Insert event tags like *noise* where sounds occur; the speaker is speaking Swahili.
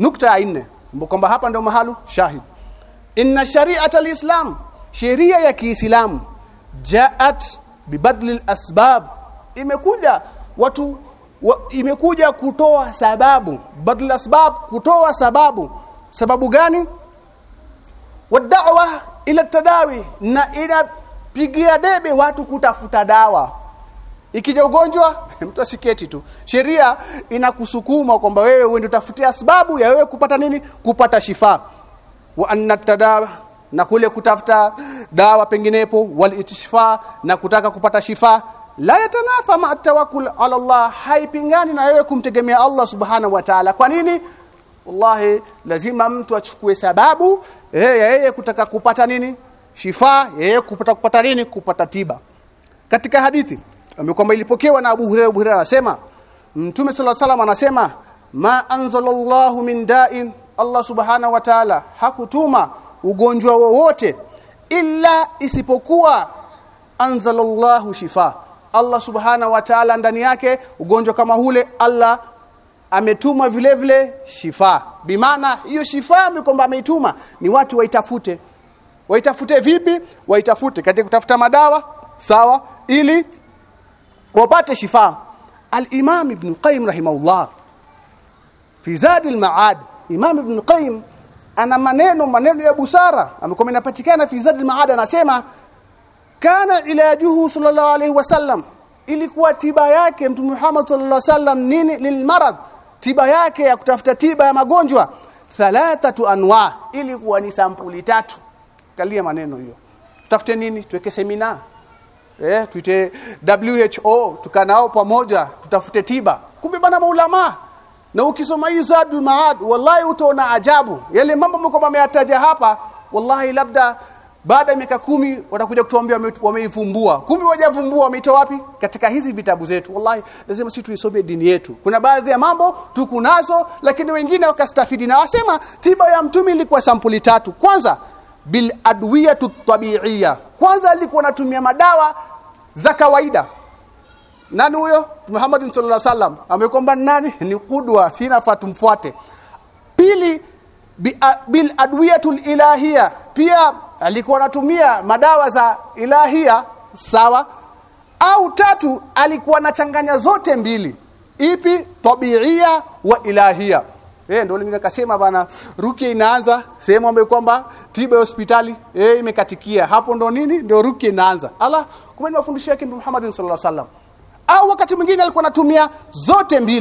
nukta ya nne kwamba hapa ndio mahali shahid. Inna shari'ata alislam sheria ya Kiislamu jaat bibadli asbab imekuja watu wa, imekuja kutoa sababu badl asbab kutoa sababu. Sababu gani? Wad'wa ila tadawi na inapigia debe watu kutafuta dawa ikija ugonjwa *laughs* mtu asiketi tu. Sheria inakusukuma kwamba wewe uende utafutia sababu ya wewe kupata nini? Kupata shifa. Wa anatada na kule kutafuta dawa penginepo wal itishfa na kutaka kupata shifa. La yatanafa ma tawakkul ala Allah haipingani na wewe kumtegemea Allah subhanahu wa ta'ala. Kwa nini? Wallahi lazima mtu achukue sababu yeye yeye kutaka kupata nini? Shifa yeye kupata kupata nini? Kupata tiba. Katika hadithi kwamba ilipokewa na Abu Hurairah Abu Hurairah anasema Mtume صلى الله عليه anasema ma anzalallahu min da'in Allah subhanahu wa ta'ala hakutuma ugonjwa wowote illa isipokuwa anzalallahu shifa Allah subhanahu wa ta'ala ndani yake ugonjwa kama hule Allah ametuma vile vile shifa bimaana hiyo shifa kwamba ameituma ni watu waitafute waitafute vipi waitafute katika kutafuta madawa sawa ili wapate shifa. al-Imam Ibn Qayyim rahimahullah. Fi Zad al-Ma'ad Imam Ibn Qayyim ana maneno maneno ya busara amekuwa inapatikana fi Zad al-Ma'ad anasema kana ilajuhu sallallahu alayhi wasallam ilikuwa tiba yake mtume Muhammad sallallahu alayhi wasallam nini? Lilmarad. Tiba yake ya kutafuta tiba ya magonjwa. Thalathatu anwa. Ilikuwa ni sampuli tatu. Kalia maneno hiyo. Tafute nini? Tuweke semina eh tuite WHO tukanao pamoja tutafute tiba. Kumbe bana maulama na ukisoma hii zadul maad wallahi utaona ajabu. Yale mambo mko ameyataja hapa wallahi labda baada ya miaka kumi watakuja kutuambia wameivumbua kumbe wajavumbua wameitoa wapi? Katika hizi vitabu zetu. Wallahi lazima sisi tuisome dini yetu. Kuna baadhi ya mambo tukunazo lakini wengine wakastafidi na wasema tiba ya mtumi ilikuwa sampuli tatu. Kwanza bil adwiyatu tabi'iyya. Kwanza alikuwa anatumia madawa za kawaida. Nani huyo? Muhammad sallallahu alaihi wasallam. Amekomba nani? Ni kudwa sina fatumfuate pili bi, a, bil adwiyatul ilahia pia alikuwa anatumia madawa za ilahia sawa. Au tatu alikuwa anachanganya zote mbili. Ipi? Tabiia wa ilahia eh ndio mimi nikasema bana rukia inaanza sehemu ambayo kwamba tiba ya hospitali eh imekatikia. Hapo ndo nini? Ndio rukia inaanza. Allah kumbe mafundisho yake Muhammad sallallahu alaihi wasallam. Au wakati mwingine alikuwa anatumia zote mbili